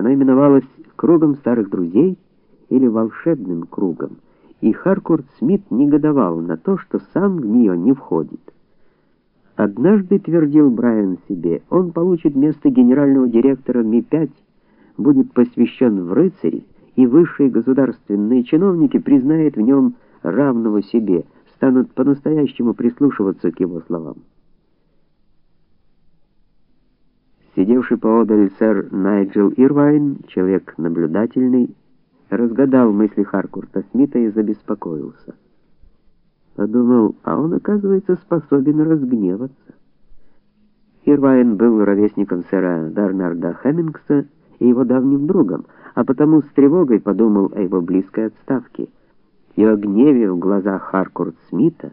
Оно именовалось кругом старых друзей или волшебным кругом, и Харкурт Смит негодовал на то, что сам в нее не входит. Однажды твердил Брайан себе, он получит место генерального директора Ми-5, будет посвящен в рыцари, и высшие государственные чиновники признают в нем равного себе, станут по-настоящему прислушиваться к его словам. Сидевший поодаль сэр Найджел Ирвайн, человек наблюдательный, разгадал мысли Харкурта Смита и забеспокоился. Подумал, а он, оказывается, способен разгневаться. Ирвайн был ровесником сэра Бернарда Хеммингса и его давним другом, а потому с тревогой подумал о его близкой отставке и о гневе в глазах Харкурт Смита,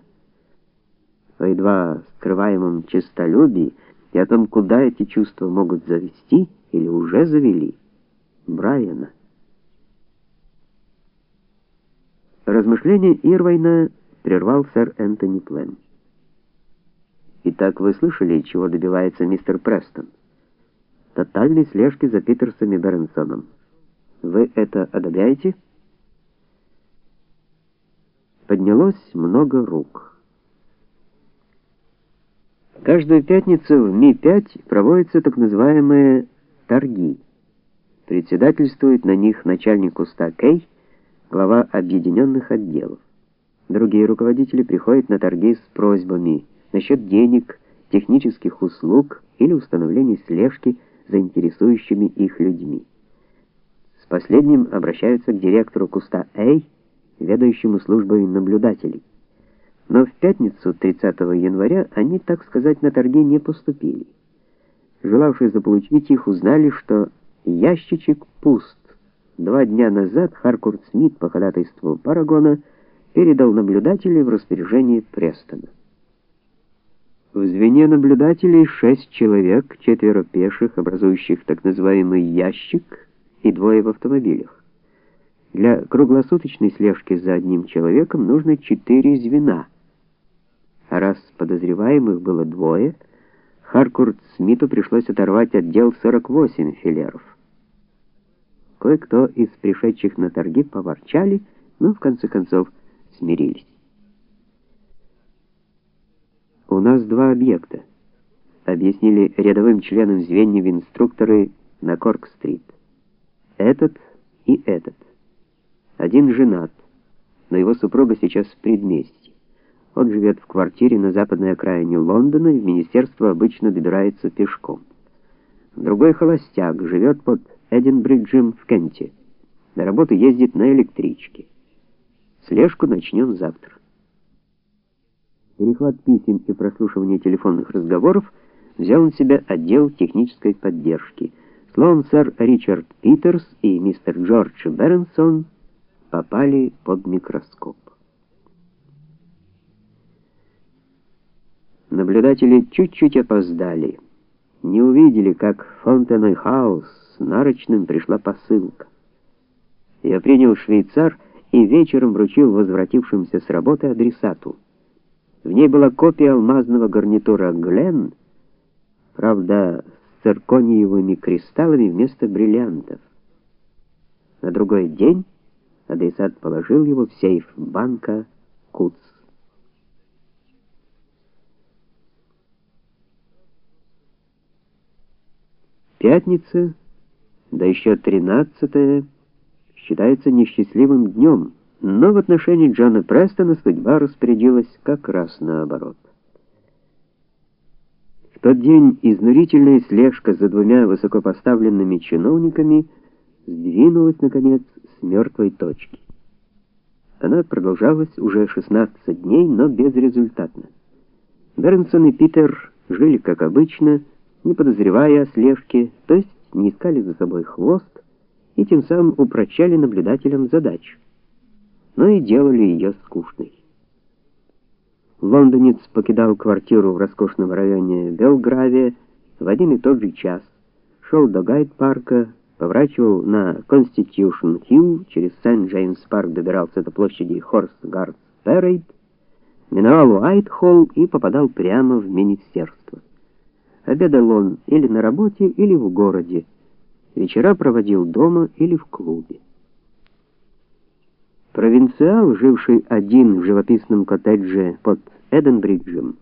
о едва скрываемом честолюбии и о том, куда эти чувства могут завести или уже завели Брайана. Размышления Ирвайна прервал сэр Энтони Плем. Итак, вы слышали, чего добивается мистер Престон? Тотальной слежки за Питерсом и Бернсоном. Вы это одобряете? Поднялось много рук. Каждую пятницу в Ми-5 проводятся так называемые торги. Председательствует на них начальник куста Кей, глава объединенных отделов. Другие руководители приходят на торги с просьбами насчет денег, технических услуг или установления слежки за интересующими их людьми. С последним обращаются к директору куста А, ведающему службой наблюдателей. Но в пятницу 30 января они, так сказать, на торги не поступили. Желавшие заполучить их узнали, что ящичек пуст. Два дня назад Харкурт Смит по ходатайству Парагона передал наблюдателей в распоряжение Престона. В звене наблюдателей шесть человек, четверо пеших, образующих так называемый ящик, и двое в автомобилях. Для круглосуточной слежки за одним человеком нужно четыре звена. А раз подозреваемых было двое, Харкурт Смиту пришлось оторвать отдел 48 филеров. Кое-кто из пришедших на торги поворчали, но в конце концов смирились. У нас два объекта, объяснили рядовым членам звеньев инструкторы на Корк-стрит. Этот и этот. Один женат, но его супруга сейчас в предместье. Он живет в квартире на западной окраине Лондона и в министерство обычно добирается пешком. Другой холостяк живет под Эдинбриджем в Кенте. На работу ездит на электричке. Слежку начнем завтра. Перехват писем и прослушивание телефонных разговоров взял на себя отдел технической поддержки. Словом, сэр Ричард Питерс и мистер Джордж Бернсон попали под микроскоп. Наблюдатели чуть-чуть опоздали. Не увидели, как в Фонтенной Хаус с нарочным пришла посылка. Я принял швейцар и вечером вручил возвратившимся с работы адресату. В ней была копия алмазного гарнитура Глен, правда, с циркониевыми кристаллами вместо бриллиантов. На другой день адресат положил его в сейф банка Куц. Пятница, да еще тринадцатая считается несчастливым днем, но в отношении Джона Престона судьба распорядилась как раз наоборот. В тот день изнурительная слежка за двумя высокопоставленными чиновниками сдвинулась наконец с мертвой точки. Она продолжалась уже 16 дней, но безрезультатно. Бернсон и Питер жили как обычно, не подозревая о слежке, то есть не искали за собой хвост, и тем самым упрощали наблюдателям задачу, но и делали ее скучной. Лондонец покидал квартиру в роскошном районе Белгравия в один и тот же час, шел до Гайд-парка, поворачивал на Конститюшн-Хилл, через Сент-Джеймс-парк добирался до площади Хорс-Гардс-Перейд, миновал Уайт-Холл и попадал прямо в министерство. Обедал он или на работе, или в городе вечера проводил дома или в клубе. Провинциал, живший один в живописном коттедже под Эденбриджем,